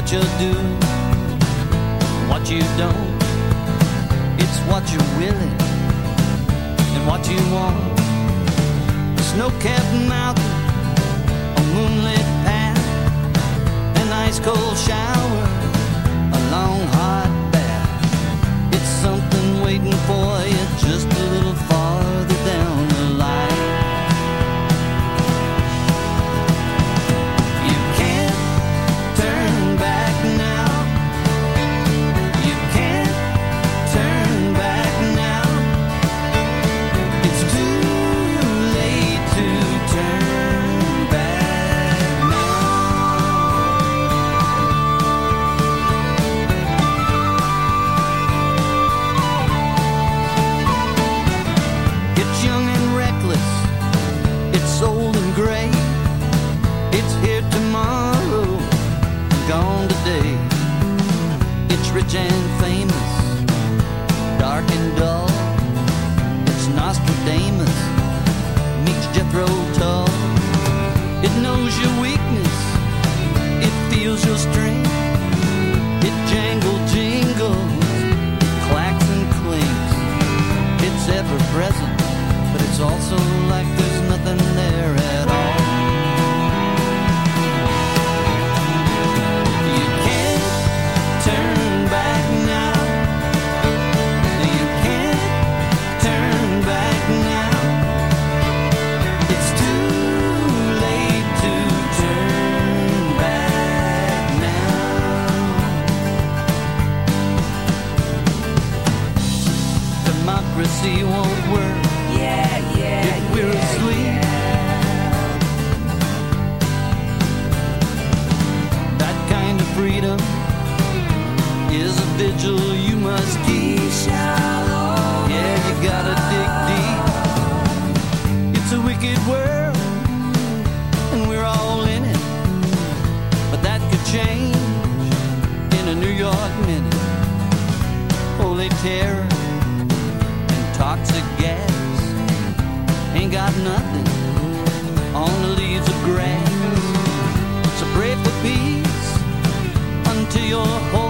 what you do, what you don't. It's what you're willing and what you want. A snow-capped mountain, a moonlit path, an ice cold shower, a long hot bath. It's something waiting for you just a little Rich and famous, dark and dull. It's Nostradamus, meets Jethro Tull. It knows your weakness, it feels your strength. It jangle jingles, it clacks and clinks. It's ever present, but it's also like there's nothing there Democracy won't work. Yeah, yeah. If we're asleep. That kind of freedom is a vigil you must keep. Yeah, you gotta dig deep. It's a wicked world, and we're all in it. But that could change in a New York minute. Holy terror and toxic gas ain't got nothing on the leaves of grass. So pray for peace unto your horse,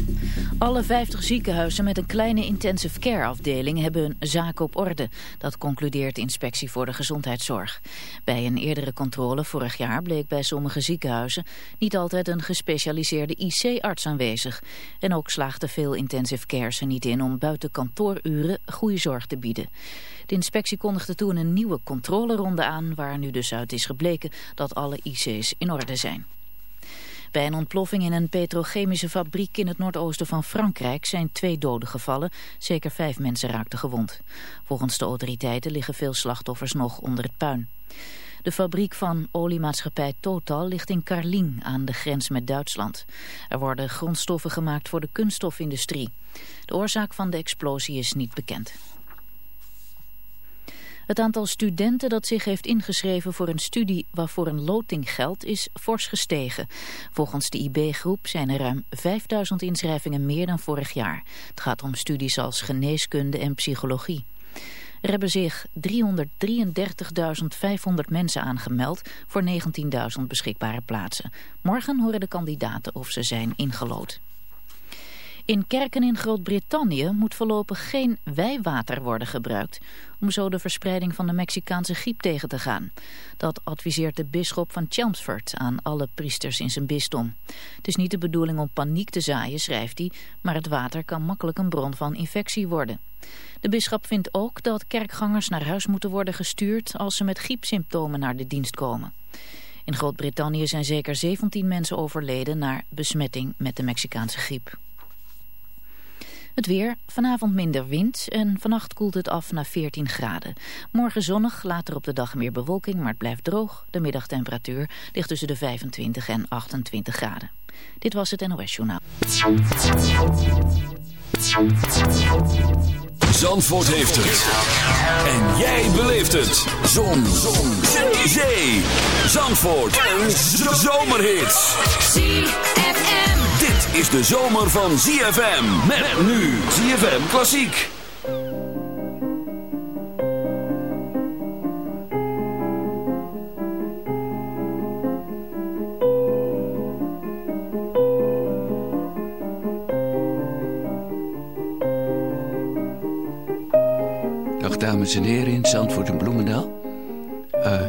Alle 50 ziekenhuizen met een kleine intensive care afdeling hebben hun zaken op orde. Dat concludeert de Inspectie voor de Gezondheidszorg. Bij een eerdere controle vorig jaar bleek bij sommige ziekenhuizen niet altijd een gespecialiseerde IC-arts aanwezig. En ook slaagden veel intensive cares er niet in om buiten kantooruren goede zorg te bieden. De inspectie kondigde toen een nieuwe controleronde aan waar nu dus uit is gebleken dat alle IC's in orde zijn. Bij een ontploffing in een petrochemische fabriek in het noordoosten van Frankrijk zijn twee doden gevallen. Zeker vijf mensen raakten gewond. Volgens de autoriteiten liggen veel slachtoffers nog onder het puin. De fabriek van oliemaatschappij Total ligt in Karlin aan de grens met Duitsland. Er worden grondstoffen gemaakt voor de kunststofindustrie. De oorzaak van de explosie is niet bekend. Het aantal studenten dat zich heeft ingeschreven voor een studie waarvoor een loting geldt is fors gestegen. Volgens de IB-groep zijn er ruim 5000 inschrijvingen meer dan vorig jaar. Het gaat om studies als geneeskunde en psychologie. Er hebben zich 333.500 mensen aangemeld voor 19.000 beschikbare plaatsen. Morgen horen de kandidaten of ze zijn ingelood. In kerken in Groot-Brittannië moet voorlopig geen wijwater worden gebruikt om zo de verspreiding van de Mexicaanse griep tegen te gaan. Dat adviseert de bisschop van Chelmsford aan alle priesters in zijn bisdom. Het is niet de bedoeling om paniek te zaaien, schrijft hij, maar het water kan makkelijk een bron van infectie worden. De bisschop vindt ook dat kerkgangers naar huis moeten worden gestuurd als ze met griepsymptomen naar de dienst komen. In Groot-Brittannië zijn zeker 17 mensen overleden naar besmetting met de Mexicaanse griep. Het weer, vanavond minder wind en vannacht koelt het af naar 14 graden. Morgen zonnig, later op de dag meer bewolking, maar het blijft droog. De middagtemperatuur ligt tussen de 25 en 28 graden. Dit was het NOS Journaal. Zandvoort heeft het. En jij beleeft het. Zon. Zon. Zee. Zandvoort. Een zomerhit. ZFM. Dit is de zomer van ZFM. Met nu ZFM Klassiek. Dag dames en heren in Zandvoort en Bloemendaal. Uh,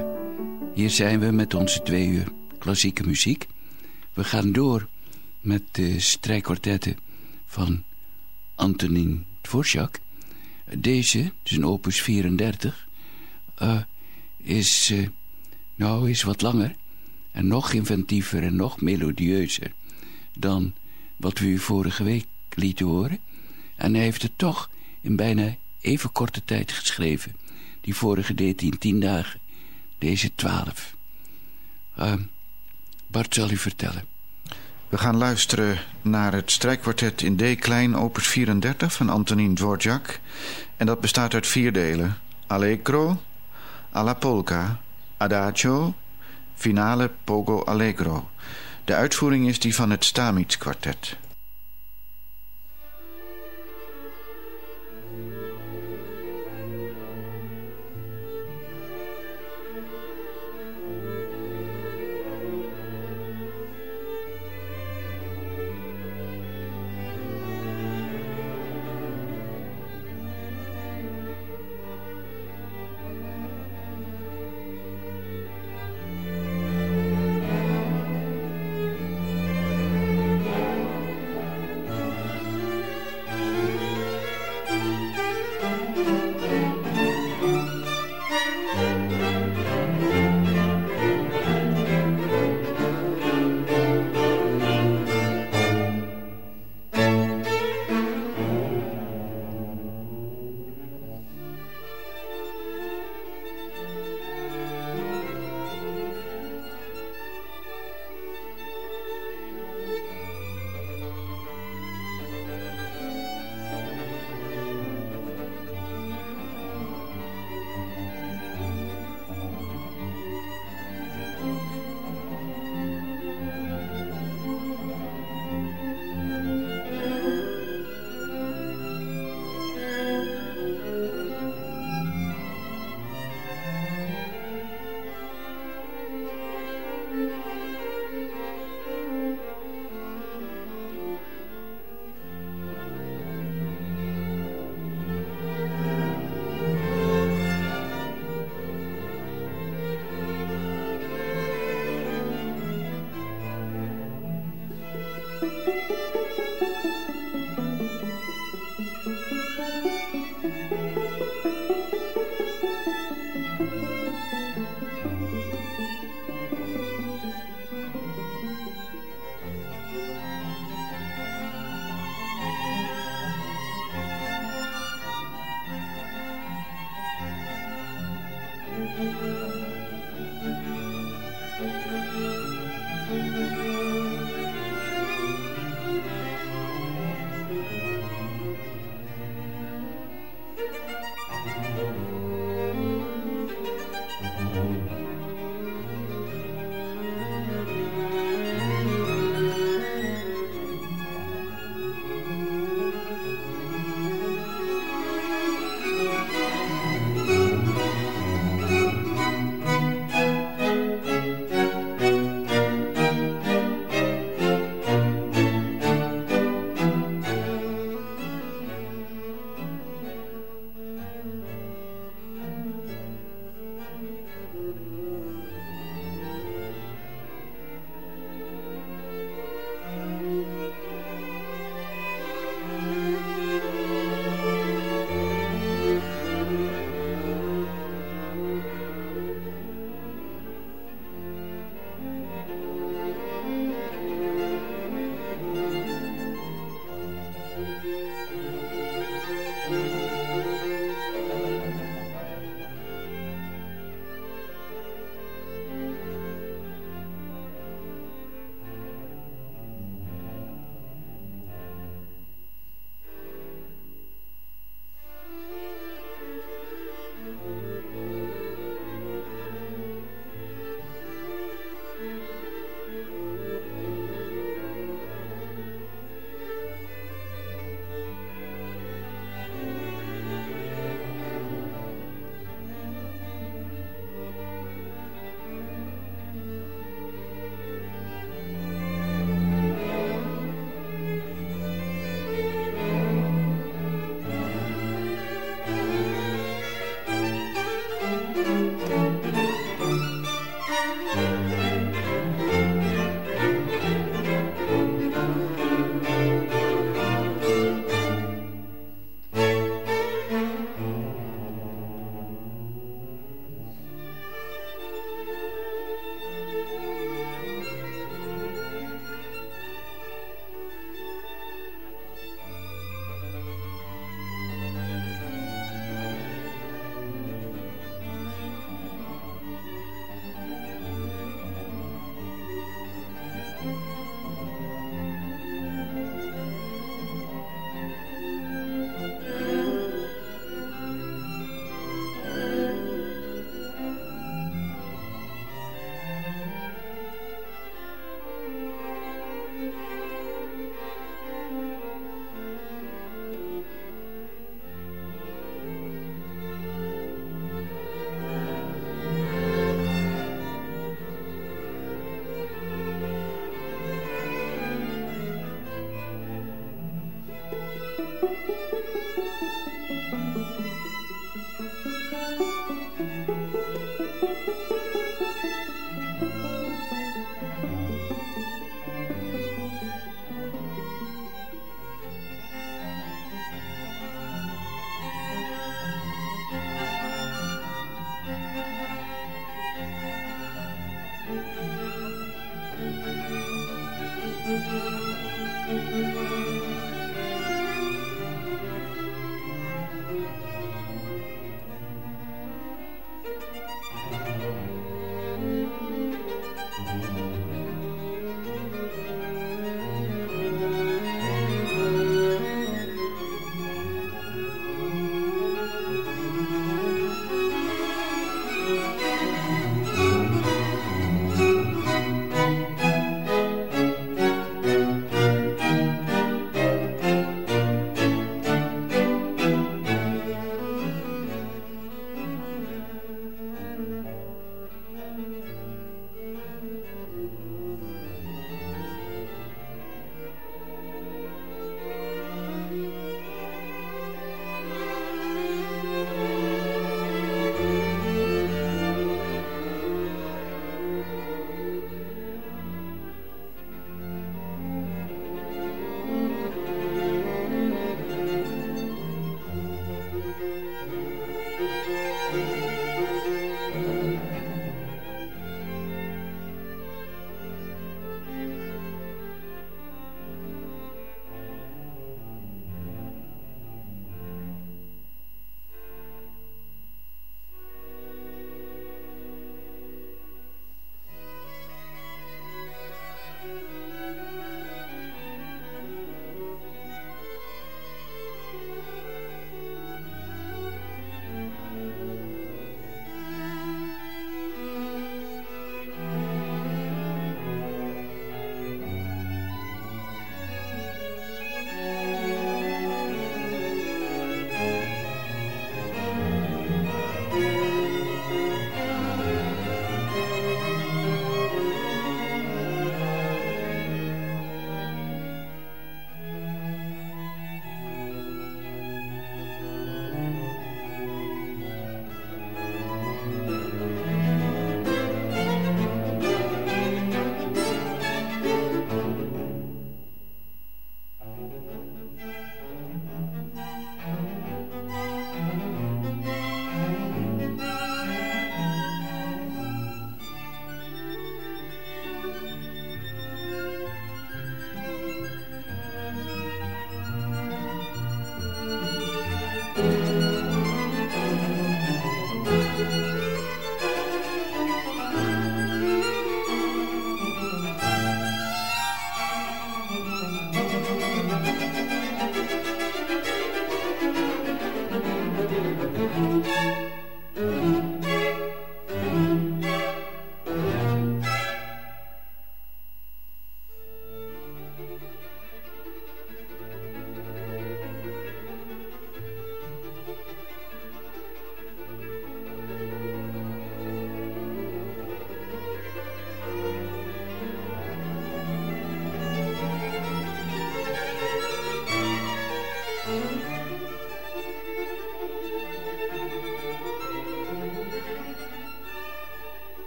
hier zijn we met onze twee uur klassieke muziek. We gaan door met de strijkkwartetten van Antonin Dvorak. Deze, zijn opus 34, uh, is, uh, nou, is wat langer en nog inventiever en nog melodieuzer dan wat we u vorige week lieten horen. En hij heeft het toch in bijna even korte tijd geschreven. Die vorige deed hij in tien dagen, deze twaalf. Uh, Bart zal u vertellen. We gaan luisteren naar het strijkkwartet in D-klein opus 34 van Antonin Dvorak. En dat bestaat uit vier delen. Allegro, alla polka, adagio, finale pogo allegro. De uitvoering is die van het Stamitz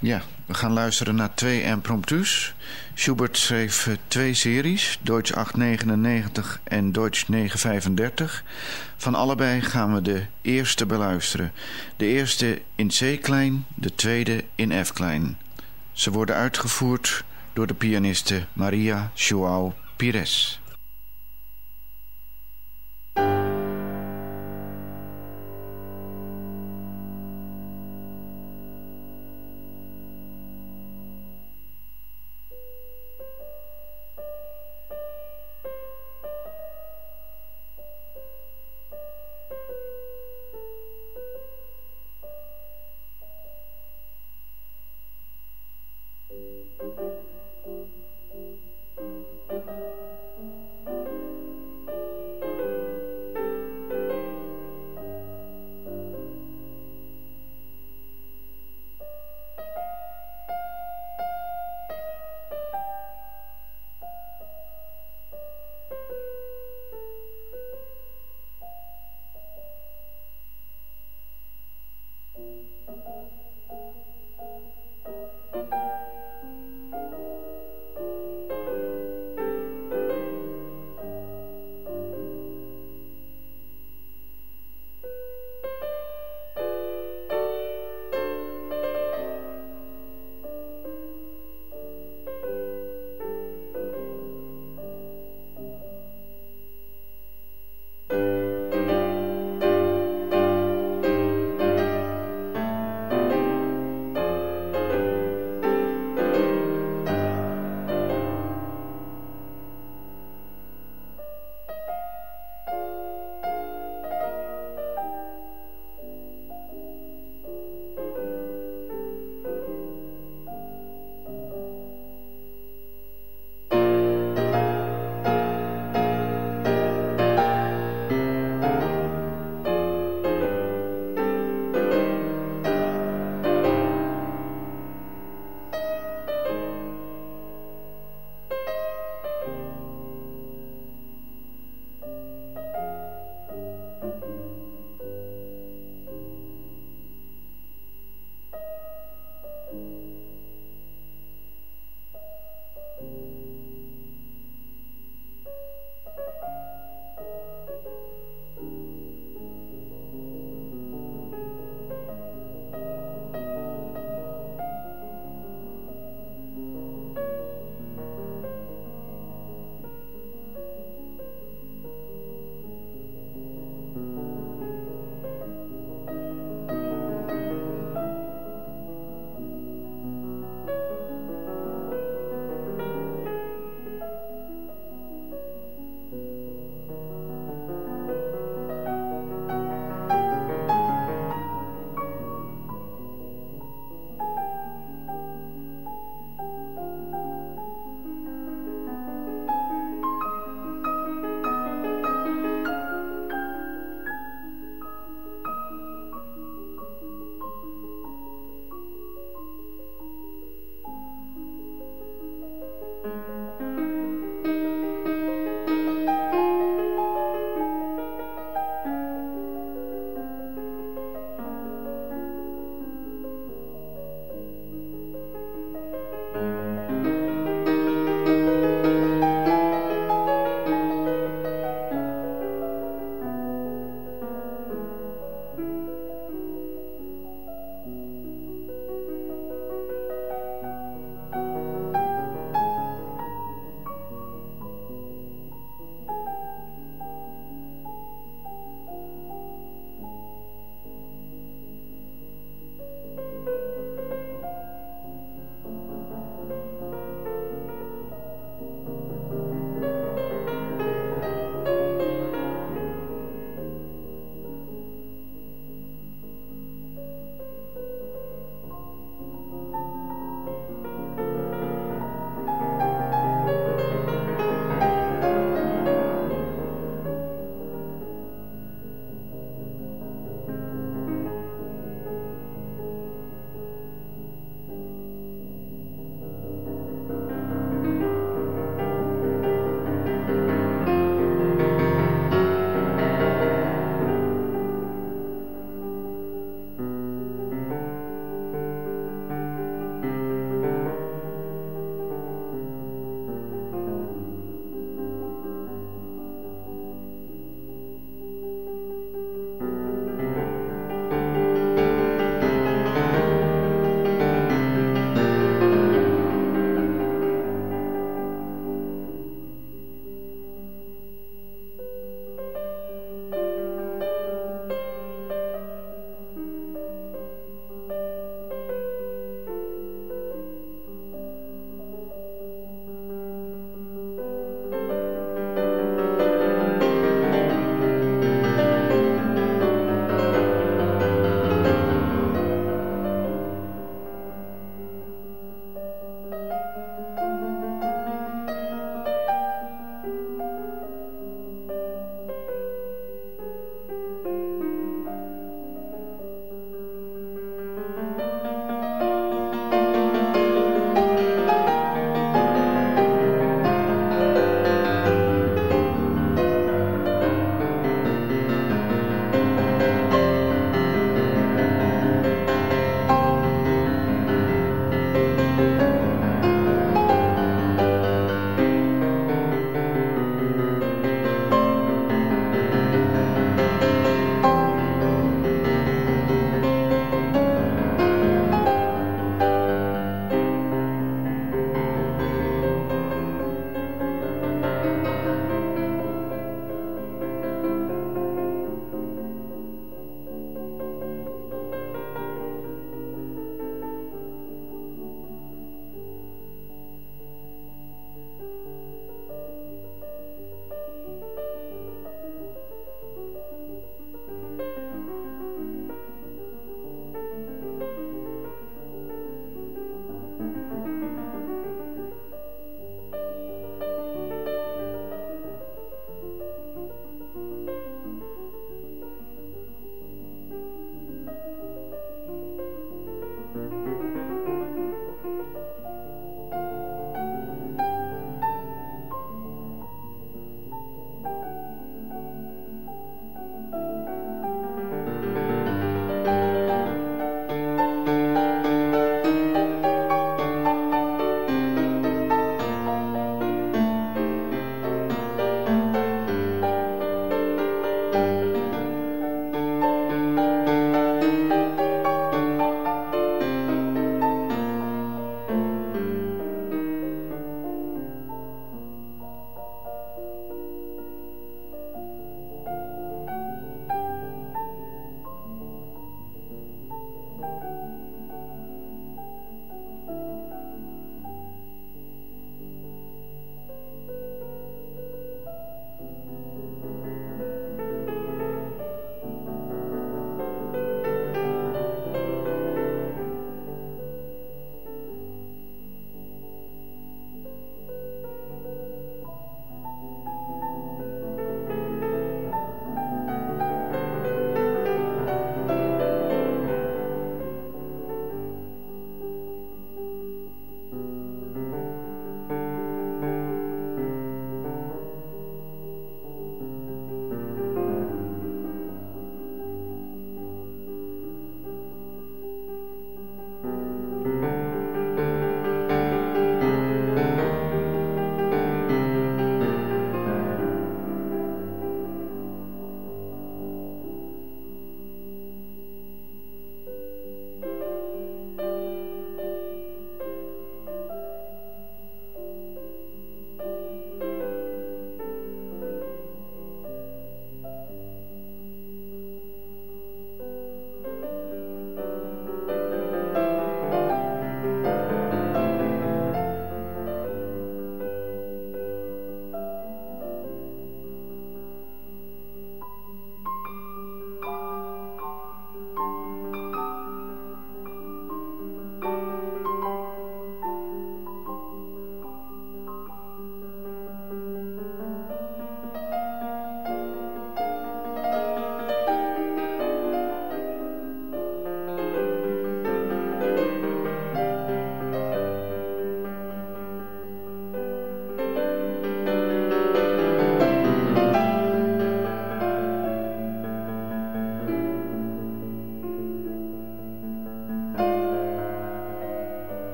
Ja, we gaan luisteren naar twee impromptus. Schubert schreef uh, twee series, Deutsch 899 en Deutsch 935. Van allebei gaan we de eerste beluisteren. De eerste in C-klein, de tweede in F-klein. Ze worden uitgevoerd door de pianiste Maria Joao Pires.